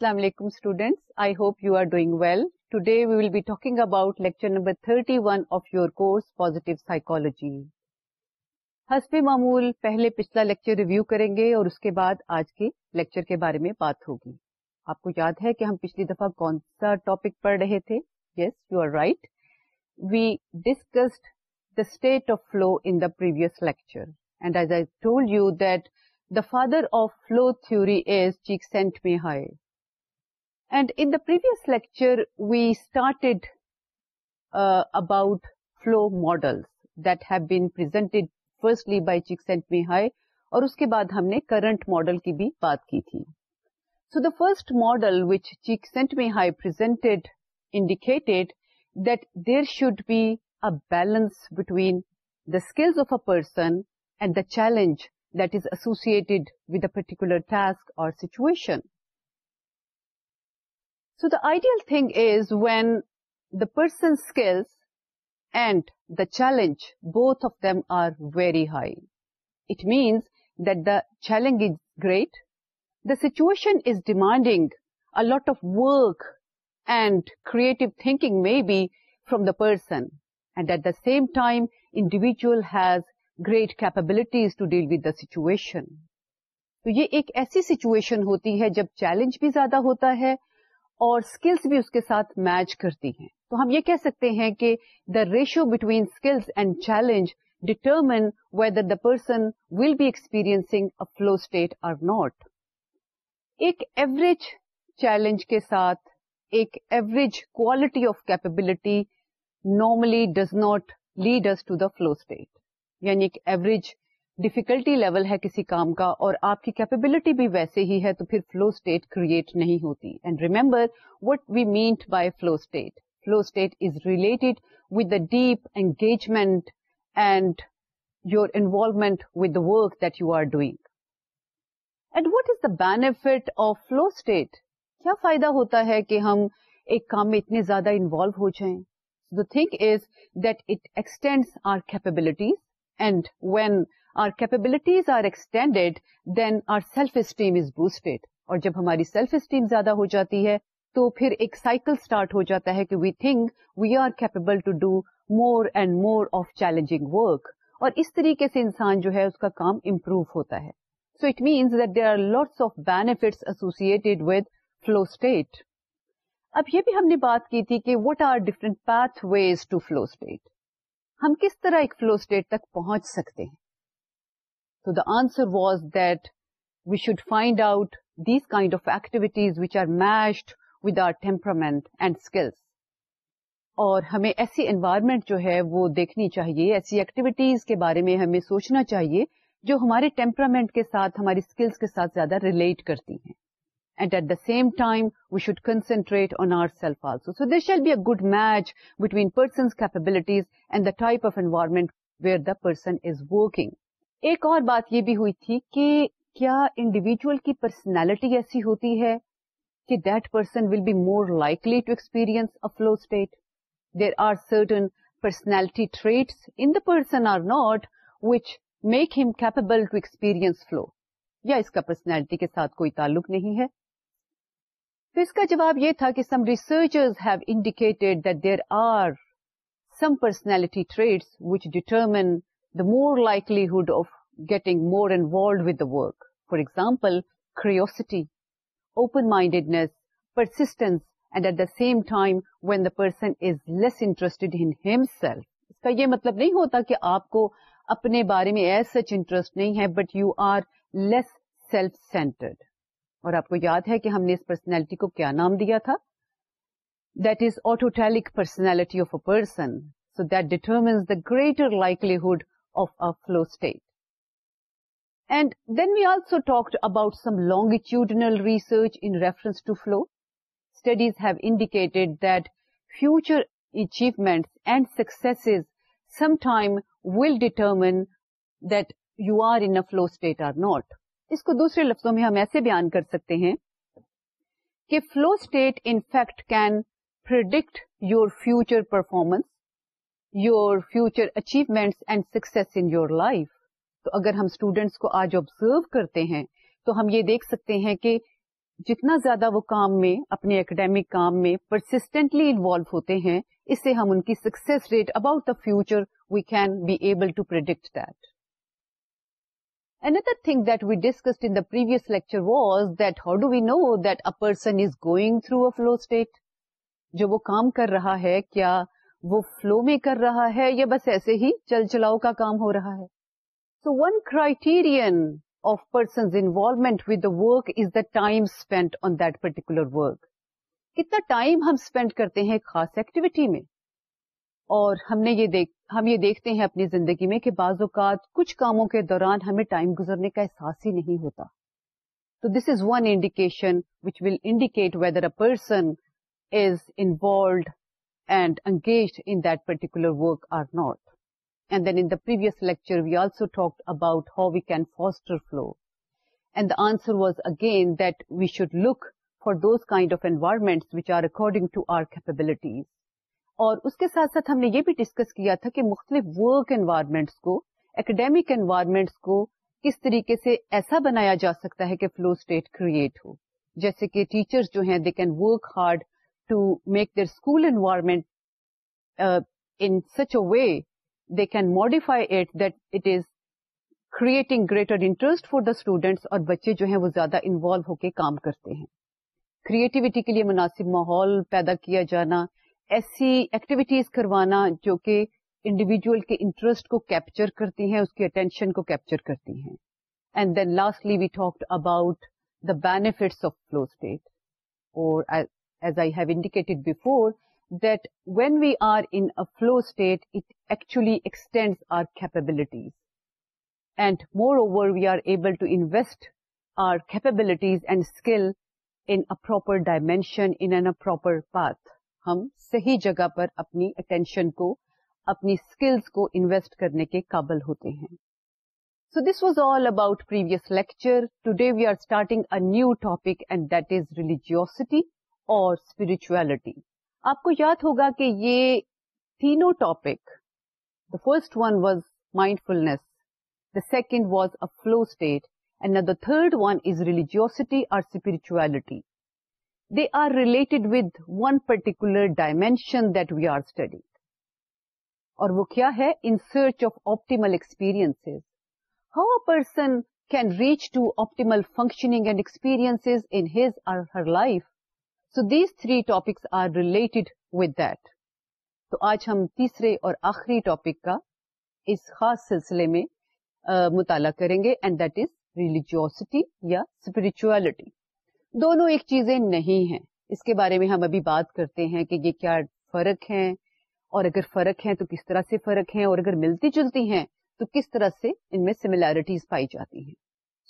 السلام علیکم students I hope you are doing well today talking about lecture number thirty one of your course positive psychology حسب معمول پہلے پچھلا lecture review کریں گے اور اس کے بعد آج کے لیکچر کے بارے میں بات ہوگی آپ کو یاد ہے کہ ہم پچھلی دفعہ کون سا ٹاپک پڑھ رہے تھے yes you are right we discussed the state of flow in the previous lecture and as I told you that the father of flow theory is Csikszentmihalyi and in the previous lecture we started about flow modality firstly می ہائی اور اس کے بعد ہم نے current model کی بھی بات کی تھی so the first model which Csikszentmihalyi presented indicated that there should be a balance between the skills of a person and the challenge that is associated with a particular task اور situation so the ideal thing is when the person skills and the challenge both of them are very high it means that the challenge is great the situation is demanding a lot of work and creative thinking may be from the person and at the same time individual has great capabilities to deal with situation تو یہ ایک ایسی situation ہوتی ہے جب challenge بھی زیادہ ہوتا ہے اور اسکلس بھی اس کے ساتھ میچ کرتی ہیں تو ہم یہ کہہ سکتے ہیں کہ the ratio between skills and challenge determine whether the person will be experience a flow state or not ایک ایوریج چیلنج کے ساتھ ایک average quality of capability normally does not lead to the flow state یعنی ایک average difficulty level ہے کسی کام کا اور آپ کی کیپیبلٹی بھی ویسے ہی ہے تو پھر فلو اسٹیٹ کریٹ نہیں ہوتی and remember what we meant by flow state flow state is related with the deep engagement and your involvement with the work that you are doing and what is the benefit of flow state کیا فائدہ ہوتا ہے کہ ہم ایک کام میں اتنے زیادہ انوالو ہو جائیں so the think is that it extend our capabilities and when our capabilities are extended then our self esteem is boosted اور جب ہماری سیلف اسٹیم زیادہ ہو جاتی ہے تو پھر ایک سائیکل اسٹارٹ ہو جاتا ہے کہ we think we are capable to do more and more of challenge work اور اس طریقے سے انسان جو ہے اس کا کام امپروو ہوتا ہے so it means that there are lots of benefits associated with flow state اب یہ بھی ہم نے بات کی تھی کہ what are different pathways to flow state ہم کس طرح ایک فلو اسٹیٹ تک پہنچ سکتے ہیں so the answer was that we should find out these kind of activities which are matched with our temperament and skills اور ہمیں ایسی انوائرمنٹ جو ہے وہ دیکھنی چاہیے ایسی ایکٹیویٹیز کے بارے میں ہمیں سوچنا چاہیے جو ہمارے ٹیمپرامنٹ کے ساتھ ہماری اسکلس کے ساتھ زیادہ ریلیٹ کرتی ہیں and at the same time we should concentrate on our self also so this shall be a good match between person capabilities and the type of environment where the person is working ایک اور بات یہ بھی ہوئی تھی کہ کیا individual کی پرسنالٹی ایسی ہوتی ہے کہ that person will be more likely to a flow state there are certain personality traits in the person are not which make ہم کیپیبل ٹو ایکسپیرینس فلو یا اس کا پرسنالٹی کے ساتھ کوئی تعلق نہیں ہے تو اس کا جواب یہ تھا کہ some researchers have indicated that there are some personality traits which determine more likelihood of getting more involved with the work for example curiosity open mindedness persistence and at the same time when the person is less interest in ہم self اس کا یہ مطلب نہیں ہوتا کہ آپ کو اپنے بارے میں ایس سچ انٹرسٹ نہیں ہے but you are less self centred اور آپ کو یاد ہے کہ ہم نے اس پرسنالٹی کو کیا نام دیا تھا that is autotelic personality of a person so that determines the greater likelihood a flow flow state and then we also talk about some research research in reference to flow studies have indicated that future achievement and sometime some time will determine are are in flow state or not اس کو دوسرے لفظوں میں ہم ایسے بیان کر سکتے ہیں کہ flow state in fact can predict your future performance your future achievements and success in your life تو اگر ہم اسٹوڈینٹس کو آج آبزرو کرتے ہیں تو ہم یہ دیکھ سکتے ہیں کہ جتنا زیادہ وہ کام میں اپنے اکیڈیمک کام میں پرسٹینٹلی انوالو ہوتے ہیں اس سے ہم ان کی success rate about the future we can be able to predict that Another thing that we discussed in the previous lecture was that how do we know that a person is going through a flow state? جو وہ کام کر رہا ہے کیا وہ flu میں کر رہا ہے یا بس ایسے ہی چل چلاؤ کا کام ہو رہا ہے so one criterion of involvement with the the work work is time spend on that particular کتنا ٹائم ہم اسپینڈ کرتے ہیں خاص ایکٹیویٹی میں اور ہم نے یہ دیکھ ہم یہ دیکھتے ہیں اپنی زندگی میں کہ بعض اوقات کچھ کاموں کے دوران ہمیں ٹائم گزرنے کا احساس ہی نہیں ہوتا تو this is one indication which will indicate whether a person is involved اور اس کے ساتھ ساتھ ہم نے یہ بھی ڈسکس کیا تھا کہ مختلف ورک انوائرمنٹس کو اکیڈیمک انوائرمنٹس کو کس طریقے سے ایسا بنایا جا سکتا ہے کہ فلو اسٹیٹ کریٹ ہو جیسے کہ ٹیچرز جو ہیں they can work hard to make their school environment in such a way they can modify it is creating greater interest for the student اور بچے جو ہیں وہ زیادہ انوالو ہو کے کام کرتے ہیں کریٹیوٹی کے لیے مناسب ماحول پیدا کیا جانا ایسی ایکٹیویٹیز کروانا جو کہ انڈیویجل کے انٹرسٹ کو کیپچر کرتی ہیں اس کی اٹینشن کو کیپچر کرتی ہیں and then lastly we talk about the benefits of flow state اور as I have indicate before then we are in flow state it actually extend our capabilities and moreover we are able to انسٹ our capabilities and in a proper dimension proper path ہم صحیح جگہ پر اپنی attention کو اپنی skills کو invest کرنے کے قابل ہوتے ہیں so this was all about lecture today we are starting a new topic and that is religiosity اور اسپرچولیٹی آپ کو یاد ہوگا کہ یہ تینوں topic the first one was mindfulness the second was a flow state and the third one is religiosity اور spirituality they are related with one particular dimension that we are study اور وہ کیا ہے in search of optimal experience how a person can reach to optimal functioning and experience in his her life so these three topics are related that تو آج ہم تیسرے اور آخری ٹاپک کا اس خاص سلسلے میں مطالعہ کریں گے اینڈ دیٹ از ریلیجیوسٹی یا اسپرچویلٹی دونوں ایک چیزیں نہیں ہیں اس کے بارے میں ہم ابھی بات کرتے ہیں کہ یہ کیا فرق ہے اور اگر فرق ہے تو کس طرح سے فرق ہے اور اگر ملتی جلتی ہیں تو کس طرح سے ان میں سملیرٹیز پائی جاتی ہیں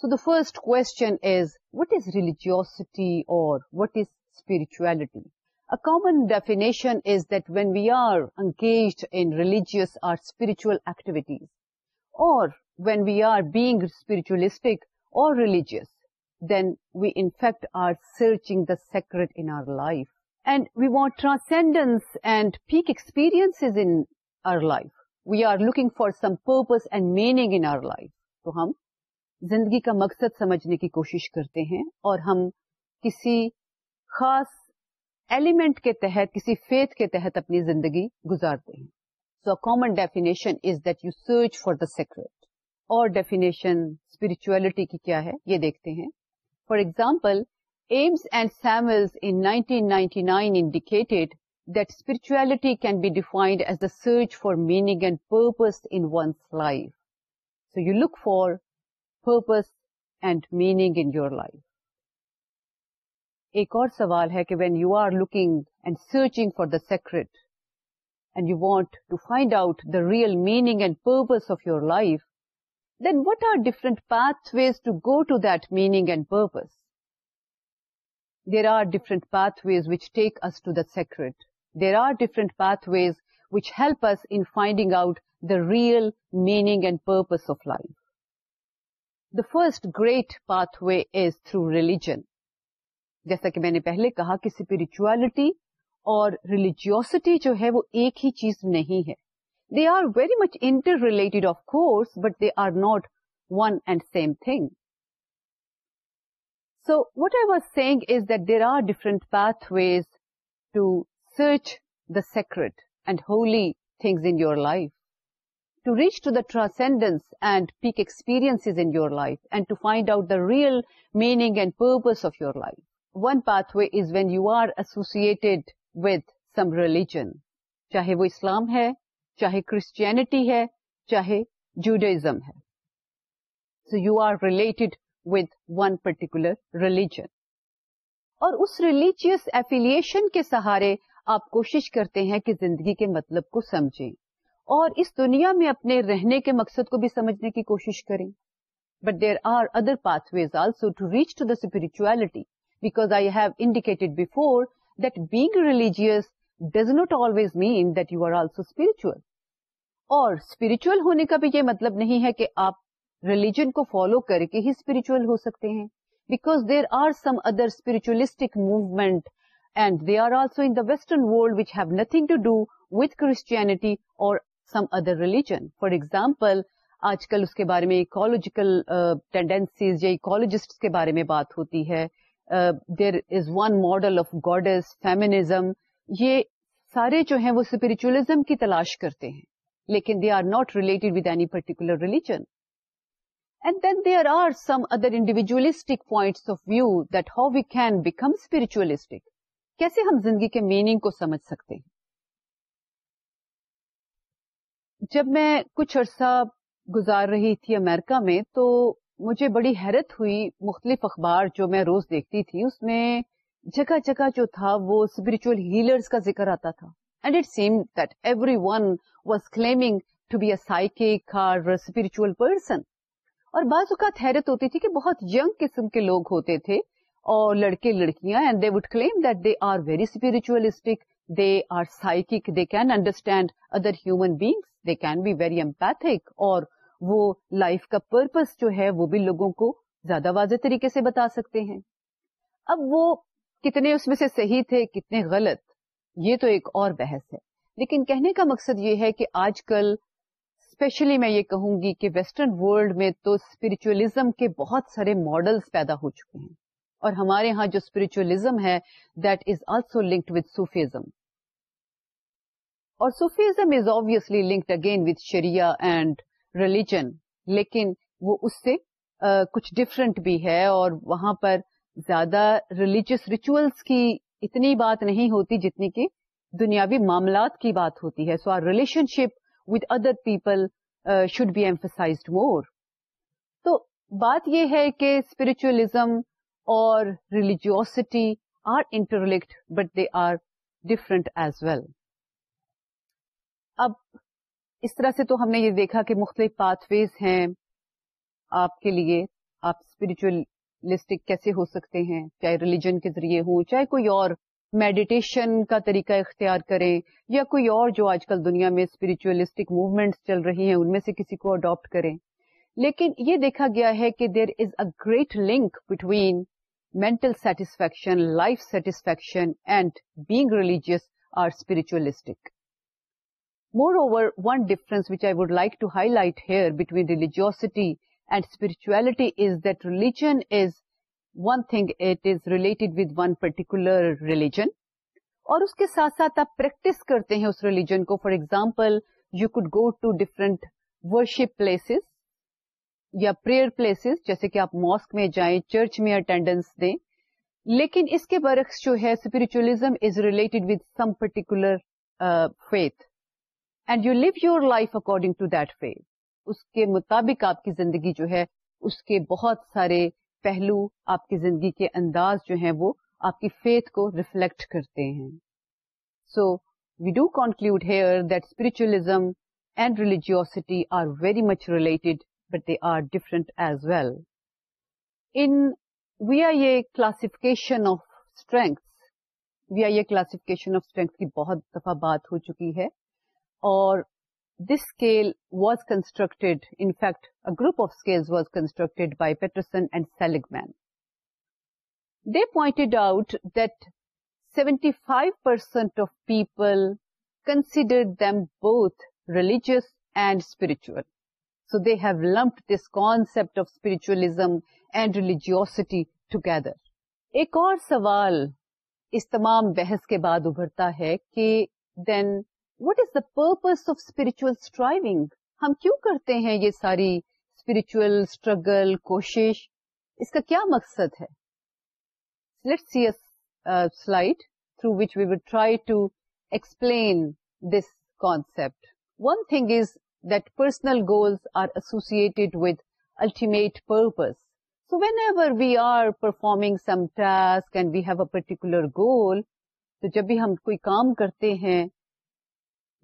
so the first question is what is religiosity اور وٹ از ہم زندگی کا مقصد سمجھنے کی کوشش کرتے ہیں اور ہم کسی خاص ایلیمنٹ کے تحت کسی فیتھ کے تحت اپنی زندگی گزارتے ہیں so common definition is that you search for the secret اور ڈیفینیشن اسپرچویلٹی کی کیا ہے یہ دیکھتے ہیں for example Ames and Simmels in 1999 indicated that spirituality can be defined as the search for meaning and in one's life so you look for purpose and meaning in your life ایک اور سوال ہے کہ when you are looking and searching for the secret and you want to find out the real meaning and purpose of your life then what are different pathways to go to that meaning and purpose there are different pathways which take us to the secret there are different pathways which help us in finding out the real meaning and purpose of life the first great pathway is through religion جیسا کہ میں نے پہلے کہا کہ spirituality اور religiosity جو ہے وہ ایک ہی چیز نہیں ہے they are very much interrelated of course but they are not one and same thing so what I was saying is that there are different pathways to search the secret and holy things in your life to reach to the transcendence and peak experience in your life and to find out the real meaning and purpose of your life one پا is when you are associated religion چاہے وہ اسلام ہے چاہے Christianity ہے چاہے Judaism ہے so you are related with one particular religion اور اس ریلیجیس ایفیلیشن کے سہارے آپ کوشش کرتے ہیں کہ زندگی کے مطلب کو سمجھیں اور اس دنیا میں اپنے رہنے کے مقصد کو بھی سمجھنے کی کوشش کریں but there are other pathways also to reach to the spirituality because I have indicated before being religious does not always mean that you are also spiritual. اور اسپرچل ہونے کا بھی یہ مطلب نہیں ہے کہ آپ ریلیجن کو فالو کر کے ہی spiritual ہو سکتے ہیں because there are some other spiritualistic movement and they are also in the western world which have nothing to do with Christianity اور some other religion for example آج کل اس کے بارے میں اکالوجیکل ٹینڈینسیز uh, یا اکالوجسٹ کے بارے میں بات ہوتی ہے there is one model of gods feminism یہ سارے جو ہیں وہ اسپرچولیزم کی تلاش کرتے ہیں لیکن they are not related with any particular religion and then there are some other individualistic points of view that how we can become spiritualistic کیسے ہم زندگی کے میننگ کو سمجھ سکتے ہیں جب میں کچھ عرصہ گزار رہی تھی امریکہ میں تو مجھے بڑی حیرت ہوئی مختلف اخبار جو میں روز دیکھتی تھی اس میں جگہ جگہ جو تھا وہ اسپرچل ہیلرز کا ذکر آتا تھا and it same that everyone was claiming to be a psychic spiritual person اور بعض اوقات حیرت ہوتی تھی کہ بہت ینگ قسم کے لوگ ہوتے تھے اور لڑکے لڑکیاں and they would claim that they are very spiritualistic they are psychic they can understand other human beings they can be very empathic اور وہ لائف کا پرپز جو ہے وہ بھی لوگوں کو زیادہ واضح طریقے سے بتا سکتے ہیں اب وہ کتنے اس میں سے صحیح تھے کتنے غلط یہ تو ایک اور بحث ہے لیکن کہنے کا مقصد یہ ہے کہ آج کل اسپیشلی میں یہ کہوں گی کہ ویسٹرن ورلڈ میں تو اسپرچولیزم کے بہت سارے ماڈلس پیدا ہو چکے ہیں اور ہمارے ہاں جو اسپرچولیزم ہے that is also linked with Sufism اور Sufism is obviously linked again with Shreya and religion لیکن وہ اس سے کچھ ڈفرینٹ بھی ہے اور وہاں پر زیادہ ریلیجیس ریچولس کی اتنی بات نہیں ہوتی جتنی کہ دنیاوی معاملات کی بات ہوتی ہے so our relationship with other people should be emphasized more تو بات یہ ہے کہ اسپرچولیزم اور religiosity are interlinked but they are different as well اب اس طرح سے تو ہم نے یہ دیکھا کہ مختلف پاتھ ویز ہیں آپ کے لیے آپ اسپرچولیسٹک کیسے ہو سکتے ہیں چاہے ریلیجن کے ذریعے ہوں چاہے کوئی اور میڈیٹیشن کا طریقہ اختیار کریں یا کوئی اور جو آج کل دنیا میں اسپرچولیسٹک موومینٹس چل رہی ہیں ان میں سے کسی کو اڈاپٹ کریں لیکن یہ دیکھا گیا ہے کہ there is a great link between mental satisfaction life satisfaction and being religious or spiritualistic moreover one difference which I would like to highlight here between religiosity and spirituality is that religion it is related with one particular religion اور اس کے ساتھ ساتھ آپ practice کرتے ہیں اس religion کو for example you could go to different worship places یا پریئر پلیسز جیسے کہ آپ ماسک میں جائیں چرچ میں اٹینڈینس دیں لیکن اس کے برعکس جو ہے spiritualism is related with some particular faith and you live your life according to that way اس کے مطابق آپ کی زندگی جو ہے اس کے بہت سارے پہلو آپ کی زندگی کے انداز جو ہیں وہ آپ کی فیتھ کو ریفلیکٹ کرتے ہیں so we do conclude here that spiritualism and religiosity are very much related but they are different as well in we are یہ classification of string we are یہ کلاسفکیشن آف اسٹرینگ کی بہت دفعہ بات ہو چکی ہے this scale was constructed in group of was constructed out that seventy five percent of people considers and spiritual so they have lumped this concept of spiritualism and religiosity together ایک اور سوال اس تمام بحث کے بعد ابھرتا ہے کہ then what is the spiritual striving ہم کیوں کرتے ہیں یہ ساری اسپرچو اسٹرگل کوشش اس کا کیا مقصد ہے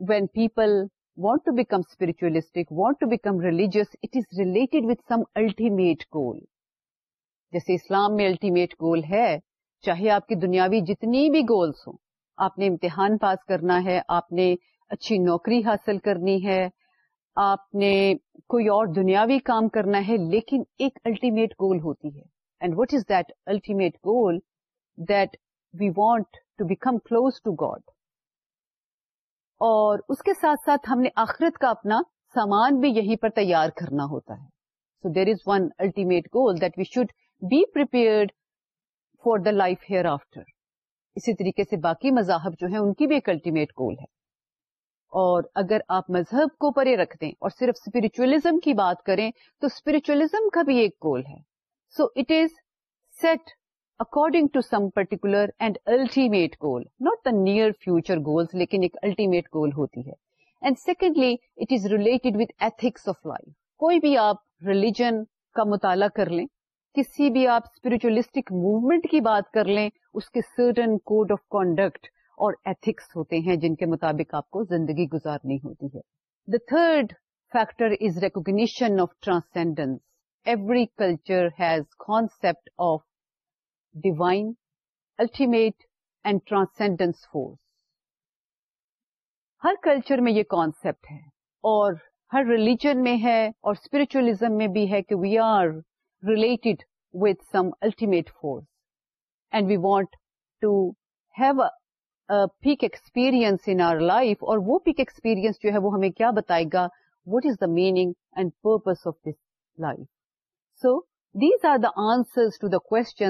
when people want to become spiritualistic want to become religious related with some ultimate goal جیسے اسلام میں الٹیمیٹ گول ہے چاہے آپ کی دنیاوی جتنی بھی گولس ہوں آپ نے امتحان پاس کرنا ہے آپ نے اچھی نوکری حاصل کرنی ہے آپ نے کوئی اور دنیاوی کام کرنا ہے لیکن ایک الٹیمیٹ گول ہوتی ہے and what is that ultimate goal that we want to become close to God اور اس کے ساتھ ساتھ ہم نے آخرت کا اپنا سامان بھی یہیں پر تیار کرنا ہوتا ہے so there is one ultimate goal that we should be for the life hereafter اسی طریقے سے باقی مذاہب جو ہیں ان کی بھی ایک الٹیمیٹ گول ہے اور اگر آپ مذہب کو پرے رکھ دیں اور صرف اسپرچولیزم کی بات کریں تو اسپرچولیزم کا بھی ایک گول ہے so it is set according to some particular and الٹی نوٹ نیئر فیوچر کا مطالعہ کر لیں موومینٹ کی بات کر لیں اس کے سرٹن کوڈ آف کنڈکٹ اور ایتھکس ہوتے ہیں جن کے مطابق آپ کو زندگی گزارنی ہوتی ہے the third factor is recognition of transcendence every culture has concept of divine ultimate and transcendence force ہر کلچر میں یہ کانسپٹ ہے اور ہر ریلیجن میں ہے اور اسپرچوزم میں بھی ہے کہ we are related with some ultimate force and we want to have a peak experience in our life اور وہ پیک ایکسپیرئنس جو ہے وہ ہمیں کیا بتائے گا what is the meaning and purpose of this life so these are the do we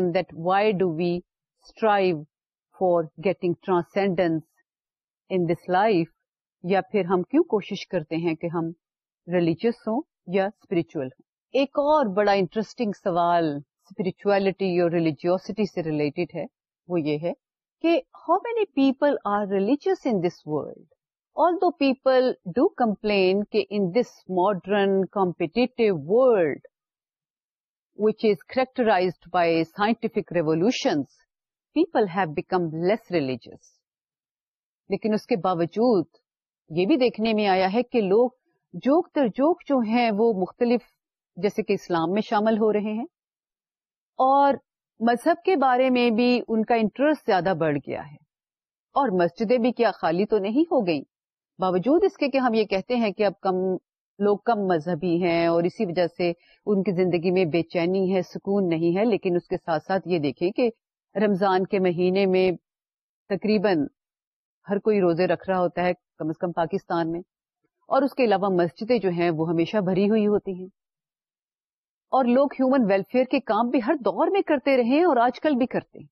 do we strive for getting transcendence life یا پھر ہم کیوں کوشش کرتے ہیں کہ ہم ریلیجیس ہوں یا اسپرچل ہوں ایک اور بڑا انٹرسٹنگ سوال اسپرچولیٹی اور ریلیجیوسٹی سے ریلیٹڈ ہے وہ یہ ہے کہ how many people are religious in this world all do people do complain کہ in this modern competitive world which is characterized by scientific revolutions, people have become less religious. لیکن اس کے باوجود یہ بھی دیکھنے میں آیا ہے کہ لوگ جوک تر جوک جو ہیں وہ مختلف جیسے کہ اسلام میں شامل ہو رہے ہیں اور مذہب کے بارے میں بھی ان کا انٹرسٹ زیادہ بڑھ گیا ہے اور مسجدیں بھی کیا خالی تو نہیں ہو گئیں باوجود اس کے کہ ہم یہ کہتے ہیں کہ اب کم لوگ کم مذہبی ہیں اور اسی وجہ سے ان کی زندگی میں بے چینی ہے سکون نہیں ہے لیکن اس کے ساتھ ساتھ یہ دیکھیں کہ رمضان کے مہینے میں تقریباً ہر کوئی روزے رکھ رہا ہوتا ہے کم از کم پاکستان میں اور اس کے علاوہ مسجدیں جو ہیں وہ ہمیشہ بھری ہوئی ہوتی ہیں اور لوگ ہیومن ویلفیئر کے کام بھی ہر دور میں کرتے رہے ہیں اور آج کل بھی کرتے ہیں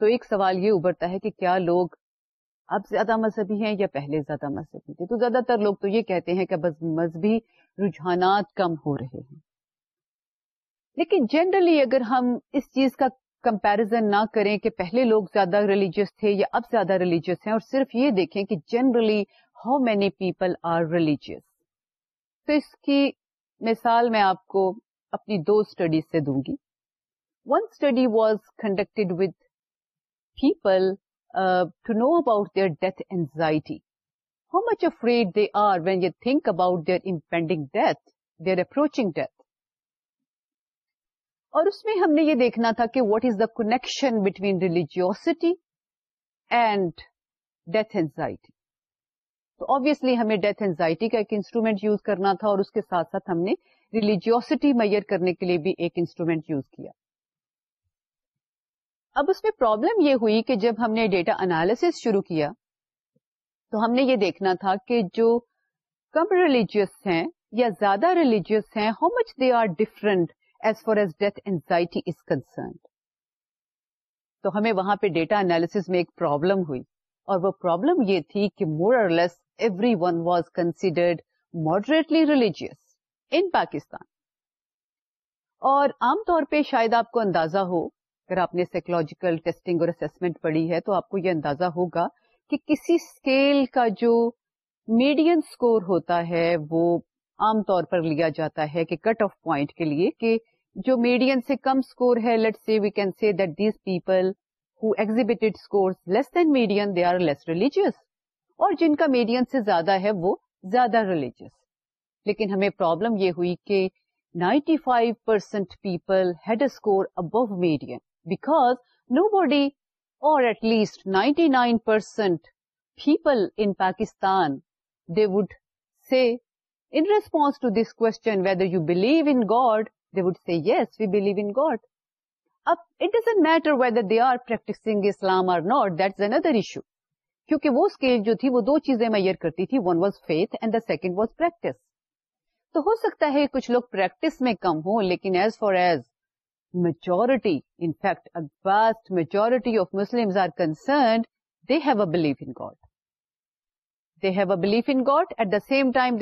تو ایک سوال یہ ابھرتا ہے کہ کیا لوگ اب زیادہ مذہبی ہیں یا پہلے زیادہ مذہبی تھے تو زیادہ تر لوگ تو یہ کہتے ہیں کہ بس مذہبی رجحانات کم ہو رہے ہیں لیکن جنرلی اگر ہم اس چیز کا کمپیرزن نہ کریں کہ پہلے لوگ زیادہ ریلیجیس تھے یا اب زیادہ ریلیجیس ہیں اور صرف یہ دیکھیں کہ generally how many people are religious تو اس کی مثال میں آپ کو اپنی دو اسٹڈیز سے دوں گی one study was conducted with people to know about their death anxiety how much afraid they are when you think about their approaching اور اس میں ہم نے یہ دیکھنا تھا کہ what is the connection between religiosity and death anxiety تو ابویئسلی ہمیں ڈیتھ اینزائٹی کا ایک انسٹرومینٹ یوز کرنا تھا اور اس کے ساتھ ساتھ ہم نے ریلیجیوسٹی میئر کرنے کے لیے بھی ایک انسٹرومینٹ یوز کیا اب اس میں پرابلم یہ ہوئی کہ جب ہم نے ڈیٹا انالیس شروع کیا تو ہم نے یہ دیکھنا تھا کہ جو کم ریلیجیس ہیں یا زیادہ ریلیجیس ہیں how much they are different as as for death anxiety is تو ہمیں وہاں پہ ڈیٹا انالیس میں ایک پرابلم ہوئی اور وہ پرابلم یہ تھی کہ more or less everyone was considered moderately religious in Pakistan اور عام طور پہ شاید آپ کو اندازہ ہو اگر آپ نے سائیکولوجیکل ٹیسٹنگ اور اسسمنٹ پڑھی ہے تو آپ کو یہ اندازہ ہوگا کہ کسی اسکیل کا جو میڈین اسکور ہوتا ہے وہ عام طور پر لیا جاتا ہے کہ کٹ آف پوائنٹ کے لیے کہ جو میڈین سے کم اسکور ہے let see we can see that these people who score less than median they are less religious اور جن کا میڈین سے زیادہ ہے وہ زیادہ ریلیجیس لیکن ہمیں پرابلم یہ ہوئی کہ 95% five percent people had score above median because nobody or at least 99% people in Pakistan, they would say in response to this question whether you believe in God, they would say yes, we believe in God. اب it doesn't matter whether they are practicing Islam or not, that's another issue. کیونکہ وہ scale جو تھی وہ دو چیزیں measure کرتی تھی one was faith and the second was practice تو ہو سکتا ہے کچھ لوگ پریکٹس میں کم ہوں لیکن ایز فار ایز میجورٹی انٹ میجورٹی آف آر کنسرنڈ الیف int the same time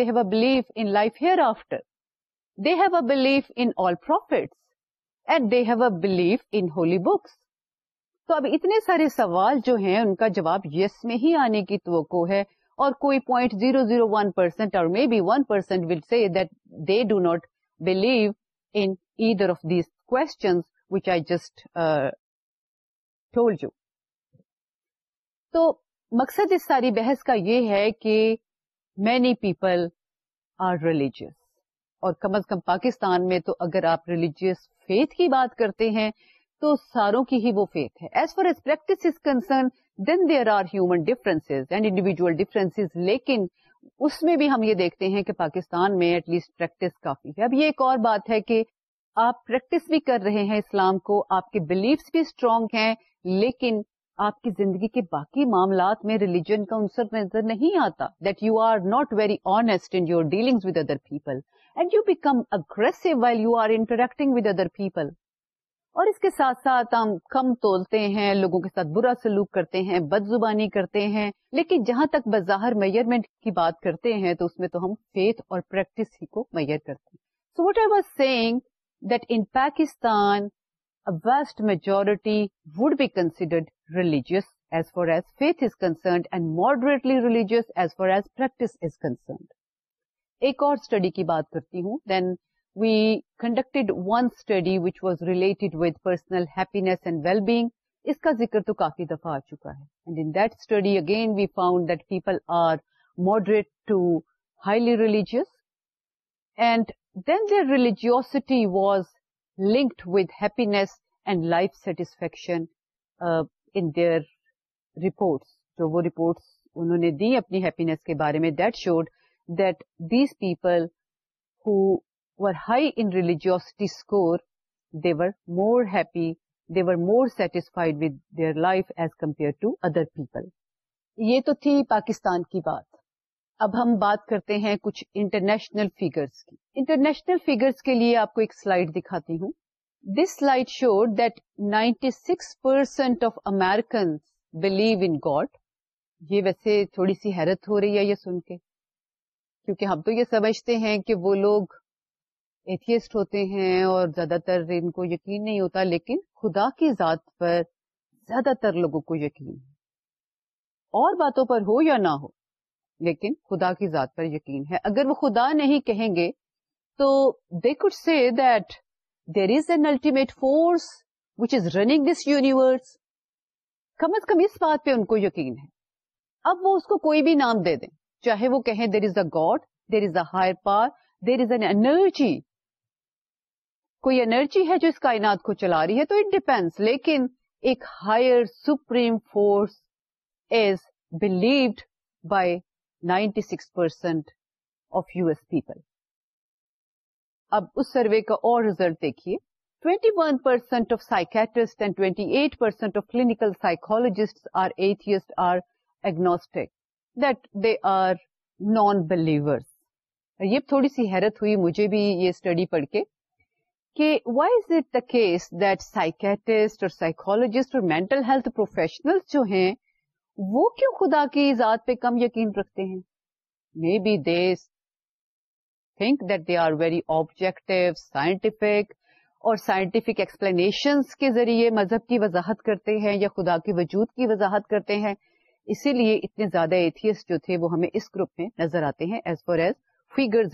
after they have a leaf انفٹ بلیو انارے سوال جو ہیں ان کا جواب یس میں ہی آنے کی توقع ہے اور کوئی point zero zero one percent اور may be one percent will say that they do not believe in these questions which I just uh, told you. تو مقصد اس ساری بحث کا یہ ہے کہ مینی پیپل آر ریلیجیس اور کم از کم پاکستان میں تو اگر آپ ریلیجیس فیتھ کی بات کرتے ہیں تو ساروں کی ہی وہ فیتھ ہے as far as practice is concern then there are human difference and individual differences لیکن اس میں بھی ہم یہ دیکھتے ہیں کہ پاکستان میں ایٹ لیسٹ پریکٹس کافی ہے اب یہ ایک اور بات ہے کہ آپ پریکٹس بھی کر رہے ہیں اسلام کو آپ کے بلیفس بھی اسٹرانگ ہیں لیکن آپ کی زندگی کے باقی معاملات میں ریلیجن کا نظر نہیں آتا that you you you are are not very honest in your dealing with with other other people people and become aggressive while interacting اور اس کے ساتھ ساتھ ہم کم تولتے ہیں لوگوں کے ساتھ برا سلوک کرتے ہیں بد زبانی کرتے ہیں لیکن جہاں تک بظاہر میئرمنٹ کی بات کرتے ہیں تو اس میں تو ہم فیتھ اور پریکٹس ہی کو میئر کرتے ہیں so what I was saying Pakistan vast majority would be considered religious as for as faith is concerned and moderately religious as for as practice ایک اور اسٹڈی کی بات کرتی ہوں then we conducted one study which was related with personal happiness and well being اس کا ذکر تو کافی دفعہ آ چکا ہے religious and religiosity was linked with happy life satisfaction reports جو وہ رپورٹس کے بارے میں score they were more happy they were more satisfied with their life as compare to other people یہ تو تھی پاکستان کی بات اب ہم بات کرتے ہیں کچھ انٹرنیشنل فیگرس کی انٹرنیشنل فیگرس کے لیے آپ کو ایک سلائڈ دکھاتی ہوں this slide show that ninety six percent of American believe in God یہ ویسے تھوڑی سی حیرت ہو رہی ہے یہ سن کے کیونکہ ہم تو یہ سمجھتے ہیں کہ وہ لوگ ایتھیسٹ ہوتے ہیں اور زیادہ تر ان کو یقین نہیں ہوتا لیکن خدا کی ذات پر زیادہ تر لوگوں کو یقین اور باتوں پر ہو یا نہ ہو لیکن خدا کی ذات پر یقین ہے اگر وہ خدا نہیں کہیں گے تو دے کڈ سے کم از کم اس بات پہ ان کو یقین ہے اب وہ اس کو کوئی بھی نام دے دیں چاہے وہ کہیں there is a God there is a higher power there is an energy کوئی انرجی ہے جو اس کائنات کو چلا رہی ہے تو اٹ ڈیپینڈس لیکن ایک higher supreme force is believed by ninety six percent of U S people اب اس سروے کا اور ریزلٹ دیکھیے آر نان بلیورس یہ تھوڑی سی حیرت ہوئی مجھے بھی یہ اسٹڈی پڑھ کے کہ why is it the case that psychiatrist اور سائیکولوجسٹ اور مینٹل ہیلتھ پروفیشنل جو ہیں وہ کیوں خدا کی ذات پہ کم یقین رکھتے ہیں may this think that they are very objective scientific اور سائنٹیفک ایکسپلینیشن کے ذریعے مذہب کی وضاحت کرتے ہیں یا خدا کے وجود کی وضاحت کرتے ہیں اسی لیے اتنے زیادہ ایتھیسٹ جو تھے وہ ہمیں اس گروپ میں نظر آتے ہیں as for as figure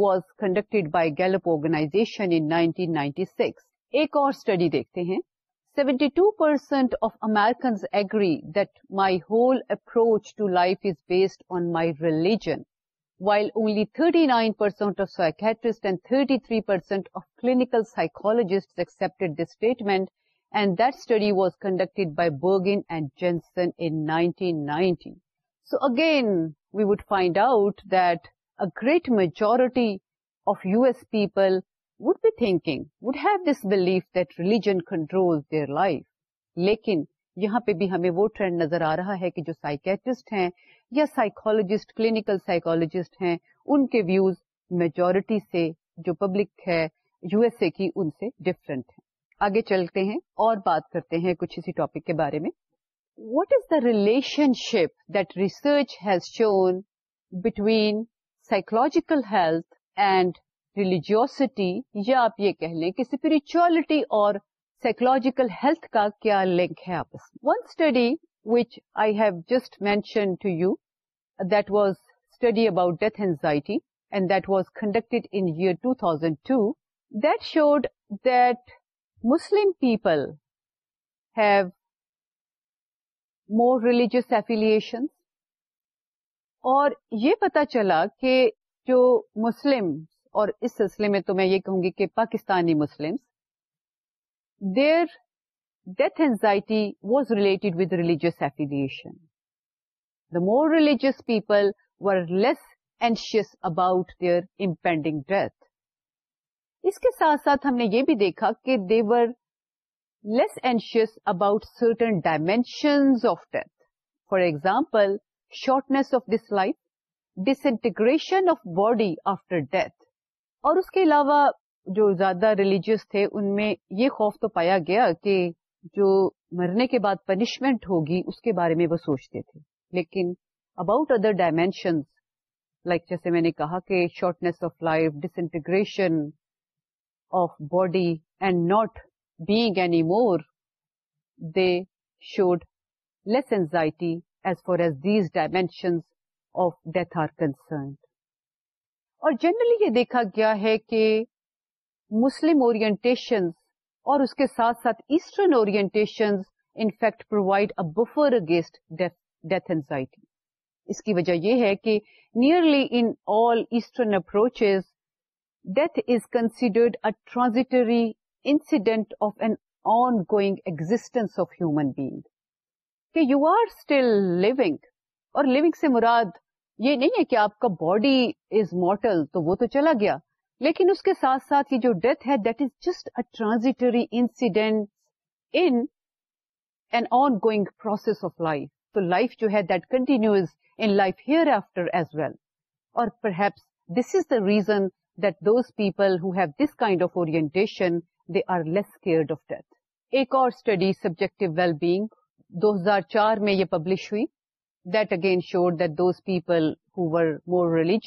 was conducted by Gallup organization 1996 ایک اور اسٹڈی دیکھتے ہیں 72% of Americans agree that my whole approach to life is based on my religion, while only 39% of psychiatrists and 33% of clinical psychologists accepted this statement, and that study was conducted by Bergen and Jensen in 1990. So again, we would find out that a great majority of U.S. people would be thinking would have this believe religion control لیکن یہاں پہ بھی ہمیں وہ trend نظر آ رہا ہے کہ جو سائکیٹرسٹ ہیں یا سائیکولوجسٹ کلینکل سائیکولوجسٹ ہیں ان کے ویوز میجورٹی سے جو پبلک ہے یو ایس اے کی ان سے ڈفرینٹ ہے آگے چلتے ہیں اور بات کرتے ہیں کچھ اسی ٹاپک کے بارے میں what is the relationship that research has shown between psychological health and religiosity یا آپ یہ کہہ لیں کہ اسپرچولیٹی اور سائیکولوجیکل ہیلتھ کا کیا لنک ہے آپس one study which I have just mention to you that was study about death anxiety and that was conducted in year two thousand two that showed that Muslim people have more religious affiliation اور یہ پتا چلا کہ جو مسلم اور اس سلسلے میں تو میں یہ کہوں گی کہ Pakistani Muslim their death anxiety was related with religious affiliation the more religious people were less anxious about their impending death اس کے ساتھ ساتھ ہم نے یہ بھی دیکھا کہ they were less anxious about certain dimension of death for example shortness of this life integration of body after death اور اس کے علاوہ جو زیادہ ریلیجیس تھے ان میں یہ خوف تو پایا گیا کہ جو مرنے کے بعد پنشمنٹ ہوگی اس کے بارے میں وہ سوچتے تھے لیکن اباؤٹ ادر ڈائمینشن لائک جیسے میں نے کہا کہ shortness of life disintegration of body and not being any more they should less anxiety as for as these dimensions of death are concerned اور جنرلی یہ دیکھا گیا ہے کہ مسلم اورینٹیشن اور اس کے ساتھ ساتھ eastern orientation in fact provide a buffer against death anxiety اس کی وجہ یہ ہے کہ nearly in all eastern approach death is considered transitory incident of an ongoing existence of human being کہ یو آر اسٹل لگ اور لونگ سے مراد یہ نہیں ہے کہ آپ کا باڈی از مارٹل تو وہ تو چلا گیا لیکن اس کے ساتھ ساتھ یہ جو ڈیتھ ہے that is just a transitory incident in an ongoing process of life تو لائف جو ہے that continues in life hereafter as well اور perhaps this is the reason that those people who have this kind of orientation they are less scared of death ایک اور study subject well being دو ہزار چار میں یہ publish ہوئی were more more and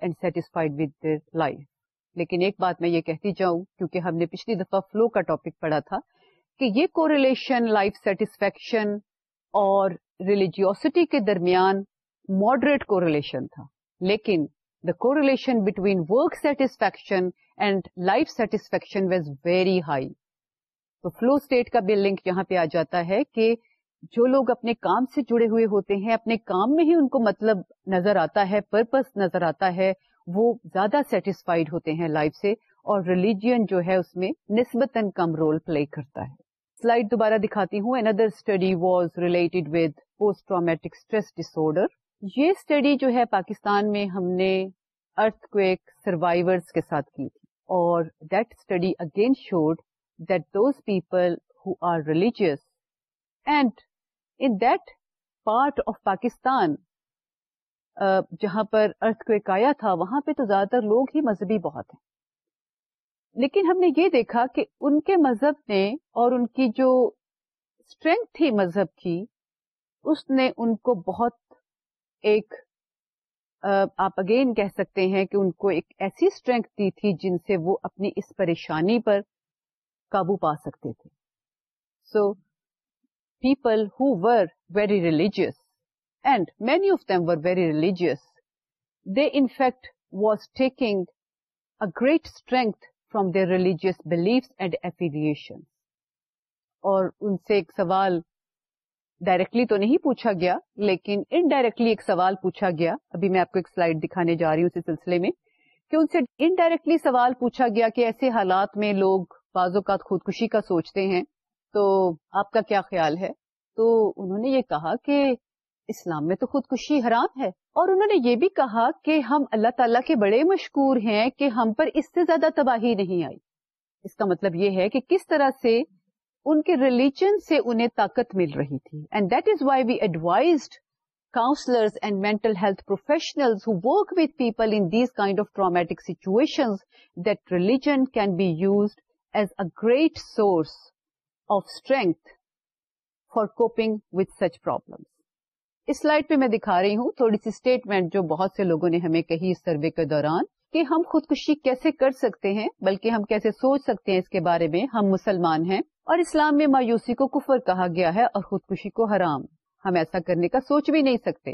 and satisfied with life لیکن ایک بات میں یہ کہتی جاؤں کیونکہ ہم نے پچھلی دفعہ فلو کا ٹاپک پڑھا تھا کہ یہ کوریلیشن لائف سیٹسفیکشن اور ریلیجیوسٹی کے درمیان ماڈریٹ کوریلیشن تھا لیکن the correlation between work satisfaction and life satisfaction was very high تو فلو اسٹیٹ کا بھی لنک یہاں پہ آ جاتا ہے کہ جو لوگ اپنے کام سے جڑے ہوئے ہوتے ہیں اپنے کام میں ہی ان کو مطلب نظر آتا ہے پرپز نظر آتا ہے وہ زیادہ سیٹسفائڈ ہوتے ہیں لائف سے اور ریلیجین جو ہے اس میں نسبتاً کم رول پلے کرتا ہے سلائڈ دوبارہ دکھاتی ہوں اندر study was related with post traumatic stress پوسٹرسر یہ اسٹڈی جو ہے پاکستان میں ہم نے ارتھ کویک سروائرس کے ساتھ کی تھی اور دیٹ اسٹڈی اگین شوڈ جہاں پر تھا وہاں پہ تو زیادہ تر لوگ ہی مذہبی بہت ہیں لیکن ہم نے یہ دیکھا کہ ان کے مذہب نے اور ان کی جو اسٹرینتھ تھی مذہب کی اس نے ان کو بہت ایک آپ اگین کہہ سکتے ہیں کہ ان کو ایک ایسی اسٹرینگ دی تھی جن سے وہ اپنی اس پریشانی پر قابو پا سکتے تھے so people who very religious and many of them very religious they great strength from religious beliefs and affiliation اور ان سے ایک سوال ڈائریکٹلی تو نہیں پوچھا گیا لیکن انڈائریکٹلی ایک سوال پوچھا گیا ابھی میں آپ کو ایک سلائڈ دکھانے جا رہی ہوں اسی سلسلے میں کہ ان سے انڈائریکٹلی سوال پوچھا گیا کہ ایسے حالات میں لوگ بعض اوقات خودکشی کا سوچتے ہیں تو آپ کا کیا خیال ہے تو انہوں نے یہ کہا کہ اسلام میں تو خودکشی حرام ہے اور انہوں نے یہ بھی کہا کہ ہم اللہ تعالیٰ کے بڑے مشکور ہیں کہ ہم پر اس سے زیادہ تباہی نہیں آئی اس کا مطلب یہ ہے کہ کس طرح سے ان کے ریلیجن سے انہیں طاقت مل رہی تھی and that is why we advised counsellors and mental in these used as a great source of strength for coping with such problem اس سلائڈ پہ میں دکھا رہی ہوں تھوڑی سی اسٹیٹمنٹ جو بہت سے لوگوں نے ہمیں کہی اس سروے کے دوران کہ ہم خودکشی کیسے کر سکتے ہیں بلکہ ہم کیسے سوچ سکتے ہیں اس کے بارے میں ہم مسلمان ہیں اور اسلام میں مایوسی کو کفر کہا گیا ہے اور خودکشی کو حرام ہم ایسا کرنے کا سوچ بھی نہیں سکتے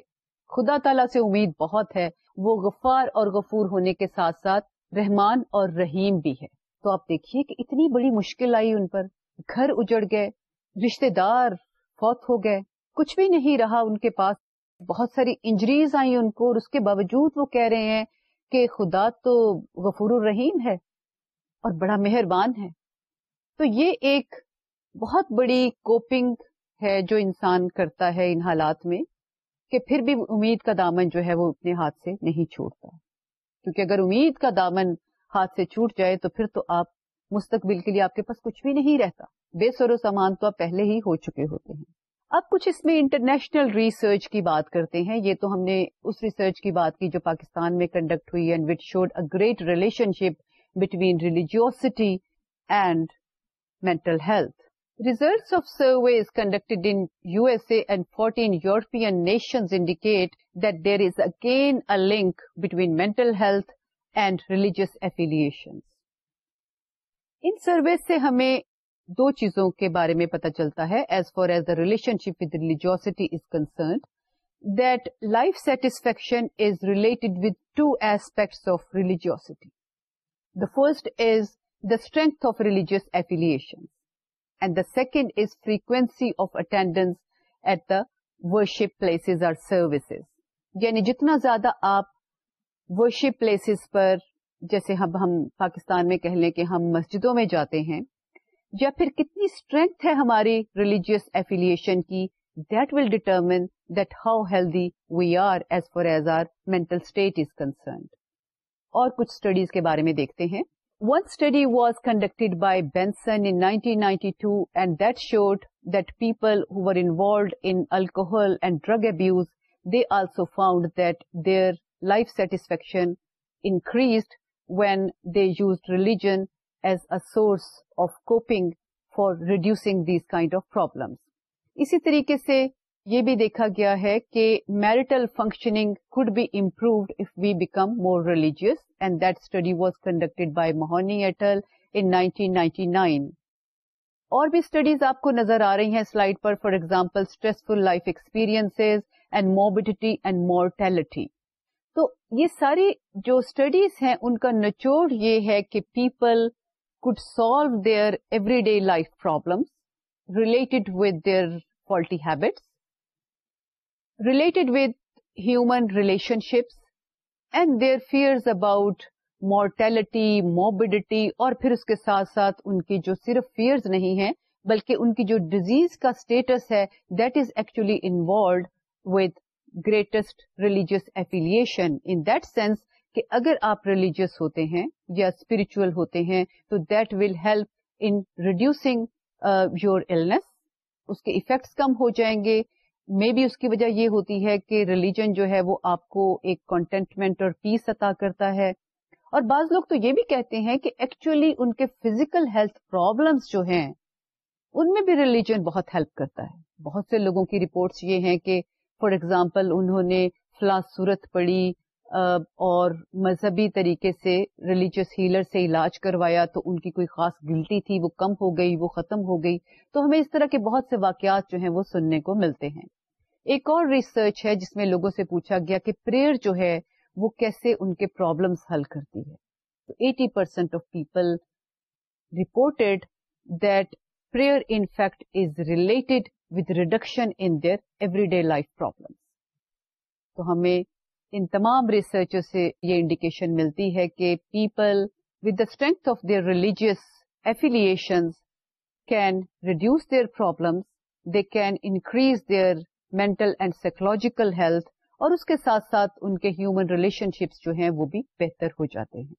خدا تعالی سے امید بہت ہے وہ غفار اور غفور ہونے کے ساتھ ساتھ رحمان اور رحیم بھی ہے تو آپ دیکھیے کہ اتنی بڑی مشکل آئی ان پر گھر اجڑ گئے رشتے دار فوت ہو گئے کچھ بھی نہیں رہا ان کے پاس بہت ساری انجریز آئی ان کو اور اس کے باوجود وہ کہہ رہے ہیں کہ خدا تو غفور الرحیم ہے اور بڑا مہربان ہے تو یہ ایک بہت بڑی کوپنگ ہے جو انسان کرتا ہے ان حالات میں کہ پھر بھی امید کا دامن جو ہے وہ اپنے ہاتھ سے نہیں چھوڑتا کیونکہ اگر امید کا دامن ہاتھ سے چھوٹ جائے تو پھر تو آپ مستقبل کے لیے آپ کے پاس کچھ بھی نہیں رہتا بے سرو سامان تو آپ پہلے ہی ہو چکے ہوتے ہیں اب کچھ اس میں انٹرنیشنل ریسرچ کی بات کرتے ہیں یہ تو ہم نے اس ریسرچ کی بات کی جو پاکستان میں کنڈکٹ ہوئی and what should a great relationship between religiosity and mental health nations indicate that there is again a link between mental health and religious affiliation in service سے ہمیں دو چیزوں کے بارے میں پتا چلتا ہے as for as the relationship with religiosity is concerned that life satisfaction is related with two aspects of religiosity the first is the strength of religious affiliation and the second is frequency of attendance at the worship places اور services یعنی جتنا زیادہ آپ worship places پر جیسے ہم ہم پاکستان میں کہہ لیں کہ ہم مسجدوں میں جاتے ہیں یا پھر کتنی اسٹرینتھ ہے ہماری ریلیجیس ایفیلیشن کی that will determine that how healthy we are as for as our mental state is concerned اور کچھ اسٹڈیز کے بارے میں دیکھتے ہیں one study was conducted by بینسنٹینٹی to and that showed that people who are involved in alcohol and drug abuse they also found that their life satisfaction increase when they use religion as hours of coping for reducing these kind of problem اسی طریقے سے یہ بھی دیکھا گیا ہے کہ marital functioning be be improved we we become more religious and that study was conducted by Mahoney al. in 1999 اور بھی اسٹڈیز آپ کو نظر آ رہی ہیں سلائڈ پر for example stressful life experience and morbidity and mortality یہ ساری جو اسٹڈیز ہیں ان کا نچوڑ یہ ہے کہ people could solve their every day life problem related with their faulty habits related with human relationships and their fears about mortality morbidity اور پھر اس کے ساتھ ساتھ ان کی جو صرف فیئرز نہیں ہیں بلکہ ان کی جو ڈیزیز کا اسٹیٹس ہے that is actually involved with greatest religious affiliation in that sense کہ اگر آپ ریلیجیس ہوتے ہیں یا اسپرچل ہوتے ہیں تو that will help in reducing your illness اس کے افیکٹس کم ہو جائیں گے مے بی اس کی وجہ یہ ہوتی ہے کہ ریلیجن جو ہے وہ آپ کو ایک کنٹینٹمنٹ اور پیس عطا کرتا ہے اور بعض لوگ تو یہ بھی کہتے ہیں کہ ایکچولی ان کے فزیکل ہیلتھ پرابلمس جو ہیں ان میں بھی ریلیجن بہت ہیلپ کرتا ہے بہت سے لوگوں کی رپورٹس یہ ہیں کہ فار ایگزامپل انہوں نے فلا صورت پڑی اور مذہبی طریقے سے ریلیجیس ہیلر سے علاج کروایا تو ان کی کوئی خاص گلتی تھی وہ کم ہو گئی وہ ختم ہو گئی تو ہمیں اس طرح کے بہت سے واقعات جو ہیں وہ سننے کو ملتے ہیں ایک اور ریسرچ ہے جس میں لوگوں سے پوچھا گیا کہ پریئر جو ہے وہ کیسے ان کے پرابلمس حل کرتی ہے تو eighty percent of people reported that prayer in fact is related with reduction in their every day life problem تو ہمیں ان تمام ریسرچوں سے یہ انڈیکیشن ملتی ہے کہ people with the strength of their religious affiliation can reduce their problems they can increase their mental and psychological health اور اس کے ساتھ ساتھ ان کے ہیومن ریلیشن شپس جو ہیں وہ بھی بہتر ہو جاتے ہیں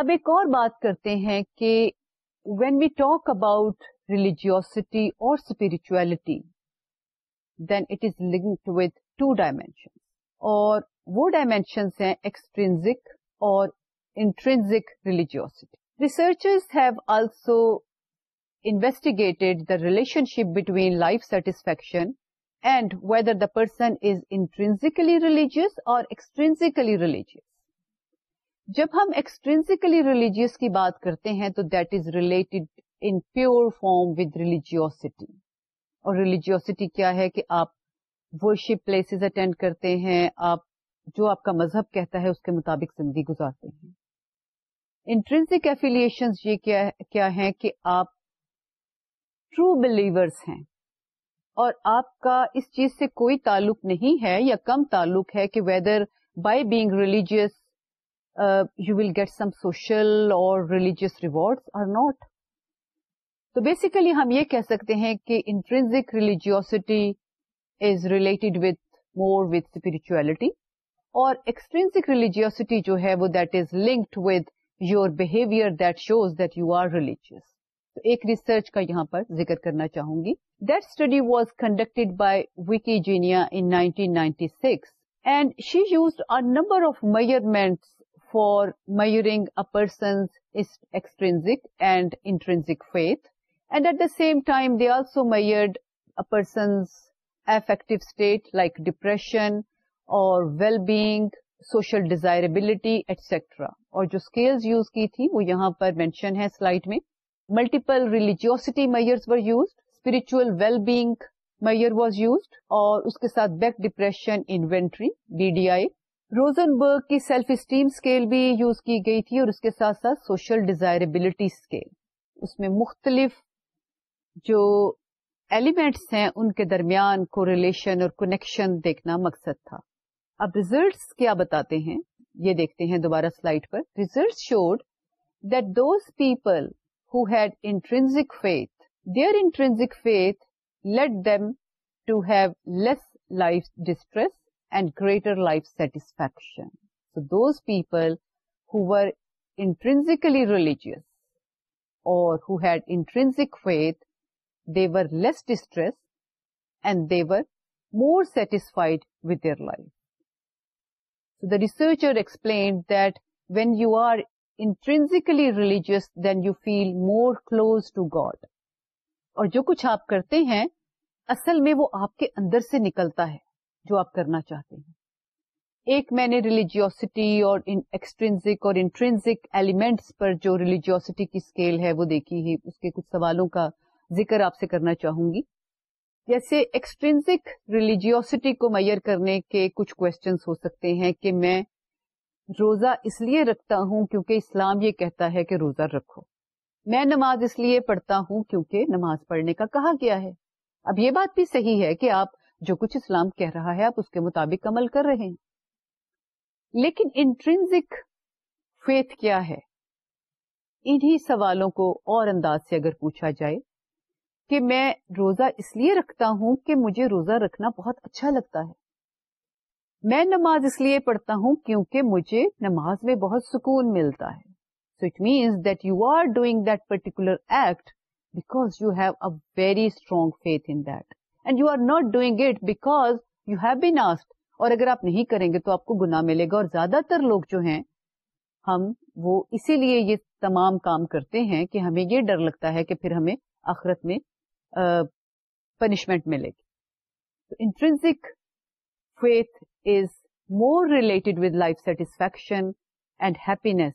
اب ایک اور بات کرتے ہیں کہ when we talk about religiosity اور spirituality then it is linked with two dimensions اور وہ ڈائمینشنس ہیں ایکسٹرینزک اور intrinsic religiosity researchers have also investigated the relationship between life satisfaction and whether the person is intrinsically religious اور extrinsically religious جب ہم extrinsically religious کی بات کرتے ہیں تو that is related in pure form with religiosity اور religiosity کیا ہے کہ آپ ورشپ پلیسز اٹینڈ کرتے ہیں آپ جو آپ کا مذہب کہتا ہے اس کے مطابق زندگی گزارتے ہیں انٹرنسک ایفیلیشن یہ کیا ہے کہ آپ ٹرو بلیورس ہیں اور آپ کا اس چیز سے کوئی تعلق نہیں ہے یا کم تعلق ہے کہ whether by being religious you will get some social اور ریلیجیس ریوارڈ آر ناٹ تو بیسیکلی ہم یہ کہہ سکتے ہیں کہ intrinsic religiosity is related with more with spirituality اور ایکسٹرینسک ریلیجیوسٹی جو ہے وہ that is linked with your behaviour that shows that you are religious تو ایک ریسرچ کا یہاں پر ذکر کرنا چاہوں گی that study was conducted by Vicky Genia in 1996 and she use a number of measurements for میری intrinsic faith and at the same time they also measured a persons affect state like depression اور well being social desirability etcetera اور جو scale use کی تھی وہ یہاں پر mention ہے سلائڈ میں multiple religiosity measures ویچل well being measure was use اور اس کے ساتھ Beck depression inventory D D I Rosenberg کی سیلف اسٹیم اسکیل بھی یوز کی گئی تھی اور اس کے ساتھ ساتھ سوشل ڈیزائربلٹی اسکیل اس میں مختلف جو ایلیمنٹس ہیں ان کے درمیان کو ریلیشن اور کنیکشن دیکھنا مقصد تھا اب ریزلٹس کیا بتاتے ہیں یہ دیکھتے ہیں دوبارہ سلائڈ پر result showed that those people who had intrinsic faith their intrinsic faith let them to have less life distress God. اور جو کچھ آپ کرتے ہیں اصل میں وہ آپ کے اندر سے نکلتا ہے جو آپ کرنا چاہتے ہیں ایک میں نے ریلیجیوسٹی اور ایکسٹرینزک اور انٹرینزک ایلیمنٹس پر جو ریلیجیوسٹی کی اسکیل ہے وہ دیکھی اس کے کچھ سوالوں کا ذکر آپ سے کرنا چاہوں گی جیسے ایکسٹرینزک ریلیجیوسٹی کو میئر کرنے کے کچھ کوشچنس ہو سکتے ہیں کہ میں روزہ اس لیے رکھتا ہوں کیونکہ اسلام یہ کہتا ہے کہ روزہ رکھو میں نماز اس لیے پڑھتا ہوں کیونکہ نماز پڑھنے کا کہا گیا ہے اب یہ بات بھی صحیح ہے کہ آپ جو کچھ اسلام کہہ رہا ہے آپ اس کے مطابق عمل کر رہے ہیں لیکن انٹرنزک فیتھ کیا ہے انہی سوالوں کو اور انداز سے اگر پوچھا جائے کہ میں روزہ اس لیے رکھتا ہوں کہ مجھے روزہ رکھنا بہت اچھا لگتا ہے میں نماز اس لیے پڑھتا ہوں کیونکہ مجھے نماز میں بہت سکون ملتا ہے so it means that you are doing that particular act because you have a very strong faith in that and you are not doing it because you have asked اور اگر آپ نہیں کریں گے تو آپ کو گنا ملے گا اور زیادہ تر لوگ جو ہیں ہم وہ اسی لیے یہ تمام کام کرتے ہیں کہ ہمیں یہ ڈر لگتا ہے کہ پھر ہمیں آخرت میں پنشمنٹ ملے گی تو intrinsic faith is more related with life satisfaction and happiness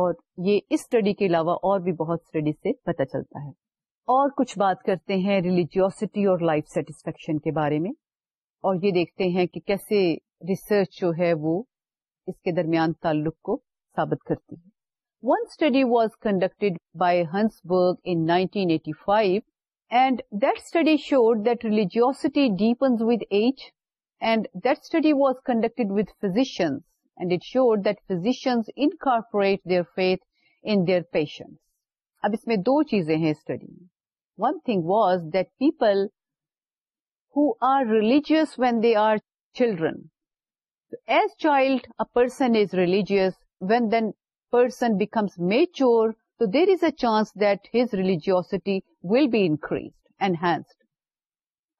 اور یہ اس اسٹڈی کے علاوہ اور بھی بہت اسٹڈی سے پتہ چلتا ہے اور کچھ بات کرتے ہیں ریلیجیوسٹی اور لائف سیٹسفیکشن کے بارے میں اور یہ دیکھتے ہیں کہ کیسے ریسرچ جو ہے وہ اس کے درمیان تعلق کو ثابت کرتی ہے one study was conducted by Hunsberger in 1985 اس میں دو چیزیں ہیں اسٹڈی میں one thing was دیپل who are religious when they are children as child a person is religious when then person becomes mature تو there is a chance that his religiosity will be increased enhanced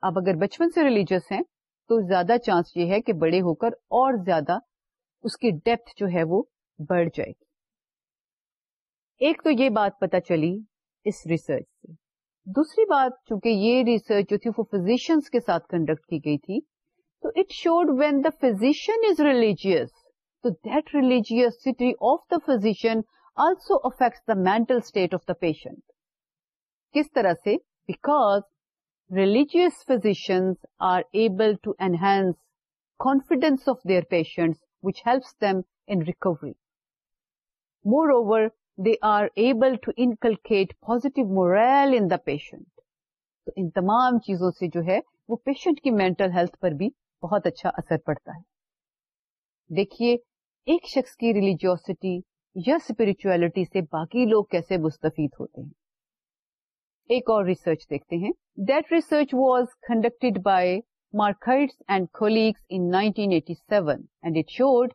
اب اگر بچپن سے religious ہیں تو زیادہ chance یہ ہے کہ بڑے ہو کر اور زیادہ اس کی ڈیپتھ جو ہے وہ بڑھ جائے گی ایک تو یہ بات پتا چلی اس ریسرچ دوسری بات چونکہ یہ ریسرچ جو تھی وہ فزیشنس کے ساتھ کنڈکٹ کی گئی تھی تو it showed when the physician is religious تو that دیلیجیئر of the physician also affect the mental state of the patient کس طرح سے because religious physicians are able to enhance confidence of their patient which helps them in recovery moreover morale in the patient تو ان تمام چیزوں سے جو ہے وہ پیشنٹ کی مینٹل ہیلتھ پر بھی بہت اچھا اثر پڑتا ہے دیکھیے ایک شخص کی ریلیجیوسٹی یا اسپرچولیٹی سے باقی لوگ کیسے مستفید ہوتے ہیں ایک اور ریسرچ دیکھتے ہیں that that research was conducted by and and colleagues in 1987 it showed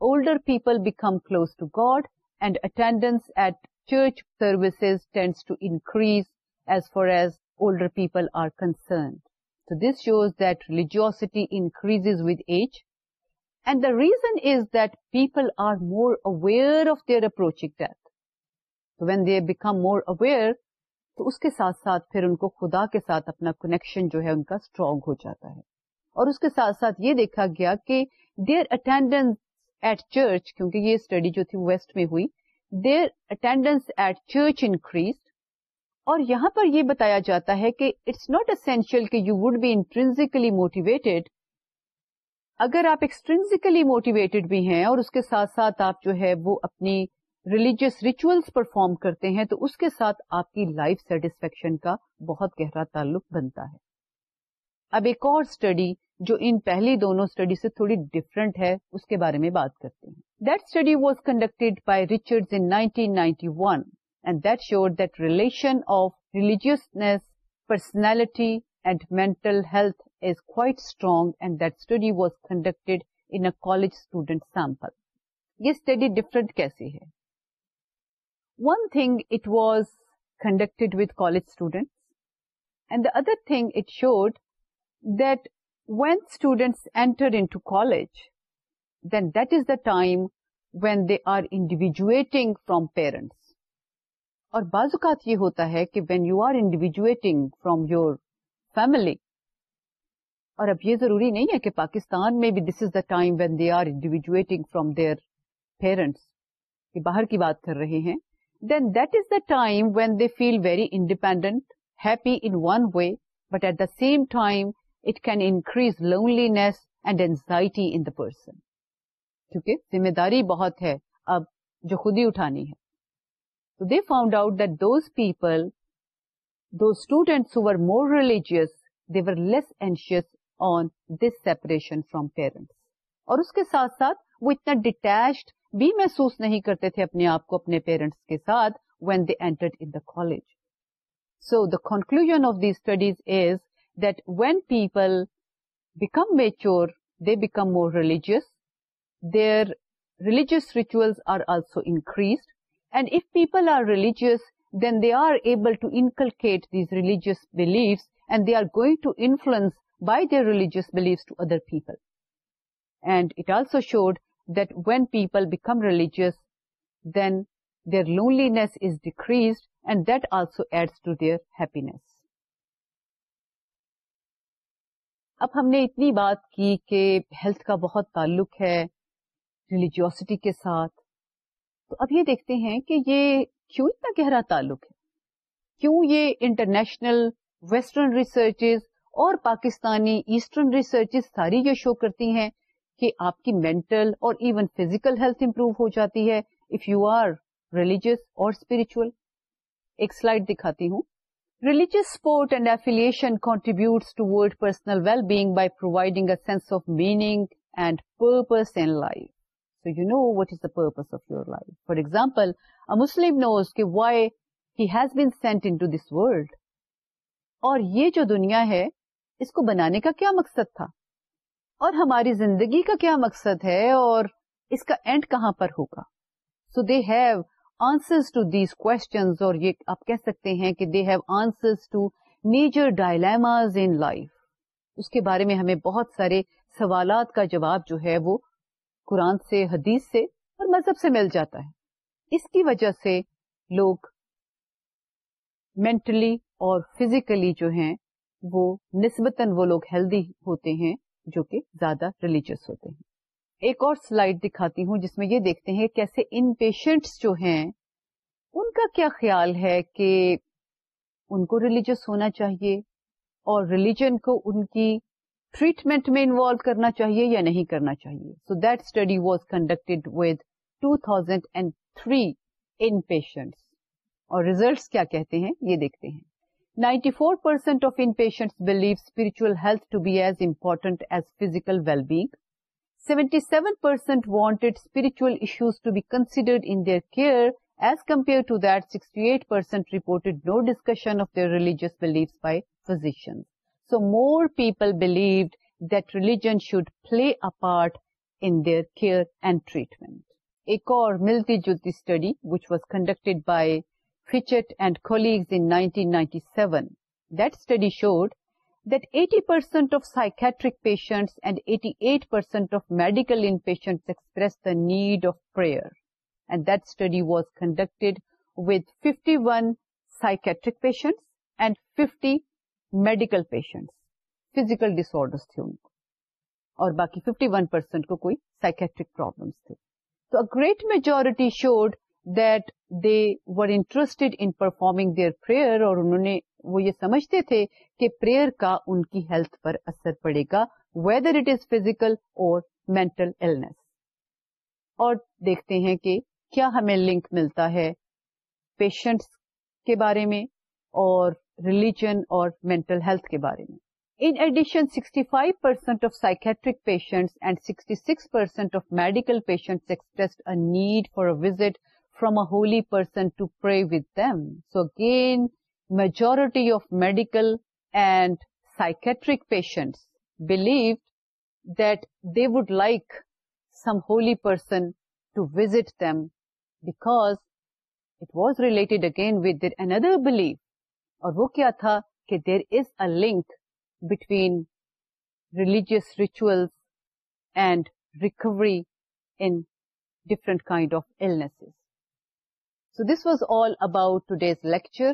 older people become close to God people people are more aware of their approaching death when they become more aware تو اس کے ساتھ ساتھ پھر ان کو خدا کے ساتھ اپنا کنیکشن جو ہے ان کا اسٹرانگ ہو جاتا ہے اور اس کے ساتھ ساتھ یہ دیکھا گیا کہ دیر اٹینڈنس ایٹ چرچ کیونکہ یہ اسٹڈی جو تھی ویسٹ میں ہوئی their attendance at church increase اور یہاں پر یہ بتایا جاتا ہے کہ اٹس ناٹ اسینشیل کہ you would be intrinsically motivated اگر آپ ایکسٹرنزیکلی موٹیویٹیڈ بھی ہیں اور اس کے ساتھ ساتھ آپ جو ہے وہ اپنی ریلیجیس ریچولس پرفارم کرتے ہیں تو اس کے ساتھ آپ کی لائف سیٹسفیکشن کا بہت گہرا تعلق بنتا ہے اب ایک اور اسٹڈی جو ان پہلی دونوں اسٹڈی سے تھوڑی ڈیفرنٹ ہے اس کے بارے میں بات کرتے ہیں that study was conducted by Richard in 1991 and that that showed relation of religiousness personality and mental health is quite strong and that study was conducted in college entrant sample یہ study different کیسی ہے one thing it was conducted with college student and the other thing it showed time when they are individuating from parents اور بعض اوقات یہ ہوتا ہے کہ when you are individuating from your family اور اب یہ ضروری نہیں ہے کہ پاکستان میں بھی this is the time when they are individuating from their parents یہ باہر کی بات کر رہے ہیں then that is the time when they feel very independent happy in one way but at the same time it کینکریز loneliness and anxiety in the person کیونکہ ذمہ داری بہت اب جو خود ہی اٹھانی ہے تو they found out that those people do students more religious they was anxious on this separation from parents اور اس کے ساتھ ساتھ وہ اتنا ڈیٹیچ بھی محسوس نہیں کرتے تھے اپنے آپ کو اپنے پیرنٹس کے ساتھ when they entered in the college so the conclusion of the studies is that when people become mature, they become more religious. Their religious rituals are also increased. And if people are religious, then they are able to inculcate these religious beliefs, and they are going to influence by their religious beliefs to other people. And it also showed that when people become religious, then their loneliness is decreased, and that also adds to their happiness. اب ہم نے اتنی بات کی کہ health کا بہت تعلق ہے ریلیجیوسٹی کے ساتھ تو اب یہ دیکھتے ہیں کہ یہ کیوں اتنا گہرا تعلق ہے کیوں یہ انٹرنیشنل ویسٹرن ریسرچز اور پاکستانی ایسٹرن ریسرچز ساری یہ شو کرتی ہیں کہ آپ کی مینٹل اور ایون فزیکل ہیلتھ امپروو ہو جاتی ہے اف یو آر ریلیجیس اور اسپرچل ایک سلائڈ دکھاتی ہوں really so you نوٹر why has been Saint انس اور یہ جو دنیا ہے اس کو بنانے کا کیا مقصد تھا اور ہماری زندگی کا کیا مقصد ہے اور اس کا اینڈ کہاں پر ہوگا so they have answers to these questions اور یہ آپ کہہ سکتے ہیں کہ they have answers to major dilemmas in life اس کے بارے میں ہمیں بہت سارے سوالات کا جواب جو ہے وہ قرآن سے حدیث سے اور مذہب سے مل جاتا ہے اس کی وجہ سے لوگ مینٹلی اور فزیکلی جو ہیں وہ نسبتاً وہ لوگ ہیلدی ہوتے ہیں جو کہ زیادہ ریلیجیس ہوتے ہیں ایک اور سلائڈ دکھاتی ہوں جس میں یہ دیکھتے ہیں کیسے ان پیشنٹس جو ہیں ان کا کیا خیال ہے کہ ان کو ریلیجس ہونا چاہیے اور ریلیجن کو ان کی ٹریٹمنٹ میں انوالو کرنا چاہیے یا نہیں کرنا چاہیے so that study was conducted with two thousand and three in patients اور ریزلٹس کیا کہتے ہیں یہ دیکھتے ہیں ninety four percent of in patient believe spiritual health to be as important as physical wellbeing 77% wanted spiritual issues to be considered in their care, as compared to that 68% reported no discussion of their religious beliefs by physicians. So more people believed that religion should play a part in their care and treatment. Ek aur milti julti study, which was conducted by Fitchett and colleagues in 1997, that study showed need آفرکنٹس medical patients physical disorders تھے ان کو اور باقی fifty one percent کو کوئی psychiatric problems تھے تو a great majority showed they were interest in performing their prayer اور وہ یہ سمجھتے تھے کہ پریئر کا ان کی ہیلتھ پر اثر پڑے گا ویدر اٹ از فیزیکل اور مینٹل ایلنس اور دیکھتے ہیں کہ کیا ہمیں لنک ملتا ہے پیشنٹس کے بارے میں اور ریلیجن اور مینٹل ہیلتھ کے بارے میں in addition 65 percent of psychiatric patients and 66 percent of medical patients expressed a need for a visit from a holy person to pray with them. So again, majority of medical and psychiatric patient believe that they would like some holy person to visit them it was related again with their and other believe اور وہ کیا تھا کہ there is a link between religious ریچو and recovery in different kind of illness so this was all about today's lecture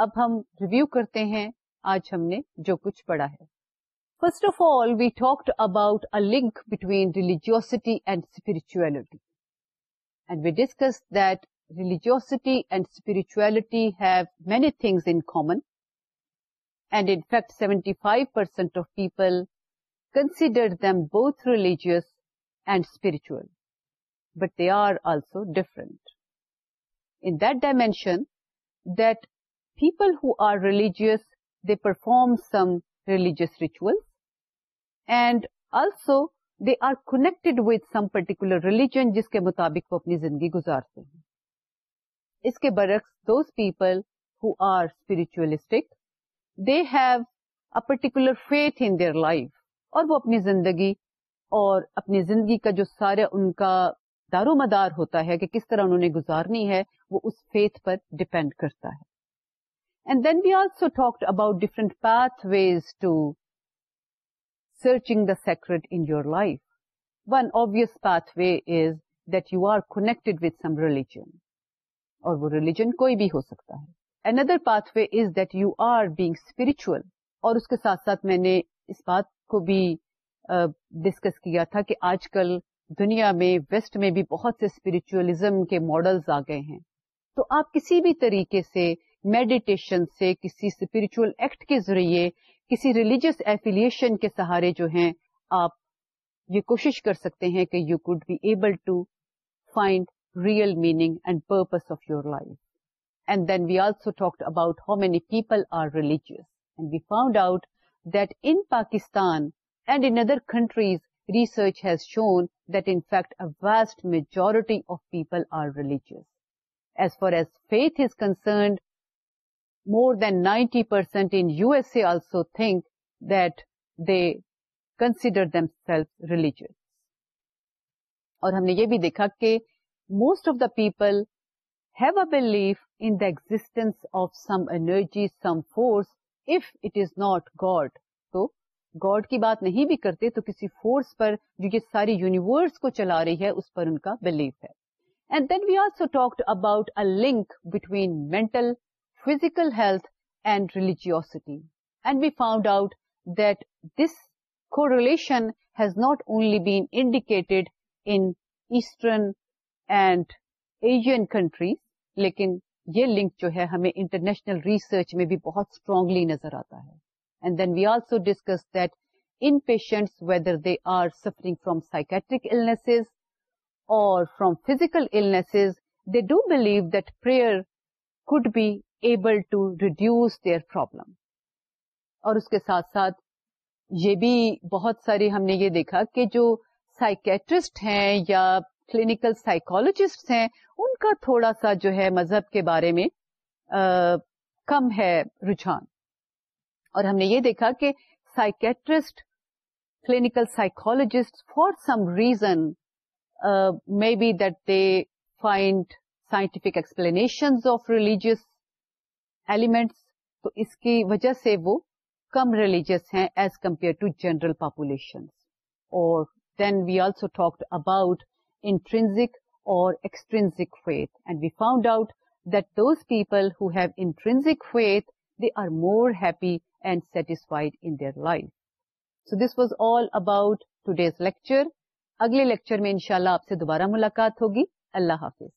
اب ہم review کرتے ہیں آج ہم نے جو کچھ پڑھا ہے first of all we talked about a link between religiosity and spirituality and we discuss that religiosity and spirituality have many things in common and in fact seventy five percent of people consider them both religious and spiritual but they are also different in that dimension that people religious, they perform some religious rituals. And also they are connected with some particular religion جس کے مطابق وہ اپنی زندگی گزارتے ہیں اس کے برعکس those people who are spiritualistic, they have a particular faith in their life اور وہ اپنی زندگی اور اپنی زندگی کا جو سارا ان کا دارو مدار ہوتا ہے کہ کس طرح انہوں نے گزارنی ہے وہ اس فیتھ پر ڈپینڈ کرتا ہے and then we also talk about different pathways to search Anas way religion کوئی بھی ہو سکتا ہے اور اس کے ساتھ ساتھ میں نے اس بات کو بھی ڈسکس کیا تھا کہ آج کل دنیا میں ویسٹ میں بھی بہت سے اسپرچولیزم کے ماڈلز آ گئے ہیں تو آپ کسی بھی طریقے سے میڈیٹیشن سے کسی اسپرچل ایکٹ کے ذریعے کسی ریلیجیس ایفیلیشن کے سہارے جو ہیں آپ یہ کوشش کر سکتے ہیں کہ you could be able to find real meaning and purpose of your life and then we also talk about how many people are religious and we found out that in Pakistan and in other countries research has shown that in fact a vast majority of people are religious as far as faith is concerned more than ninety percent in U S A also think that they consider اور ہم نے یہ بھی دیکھا کہ most of the people have a belief in the existence of some energy some force if it is not God تو God کی بات نہیں بھی کرتے تو کسی فورس پر جو یہ ساری یونیورس کو چلا رہی ہے اس پر ان کا بلیو ہے and then we also talked about a link between mental physical health and religiosity and we found out that this question has not only be indicate انسٹرن and Asian countries لیکن یہ لنک جو ہے ہمیں international research میں بھی بہت strongly نظر آتا ہے from physicals they do believe that prayer could be able to reduce their problem اور اس کے ساتھ ساتھ یہ بھی بہت ساری ہم نے یہ دیکھا کہ جو سائکیٹرسٹ ہیں یا کلینکل سائیکولوجسٹ ہیں ان کا تھوڑا سا جو ہے مذہب کے بارے میں آ, کم ہے رجحان اور ہم نے یہ دیکھا کہ psychiatrist clinical psychologist for some reason may that they find scientific explanation of religious elements تو اس کی وجہ سے وہ کم ریلیجیس ہیں as compare to general population اور then we also talk about intrinsic اور extrinsic faith and we found out that those people who have intrinsic faith they are more happy and satisfied in their life so this was all about today's lecture اگلے lecture میں انشاءاللہ آپ سے دوبارہ ملاقات ہوگی اللہ حافظ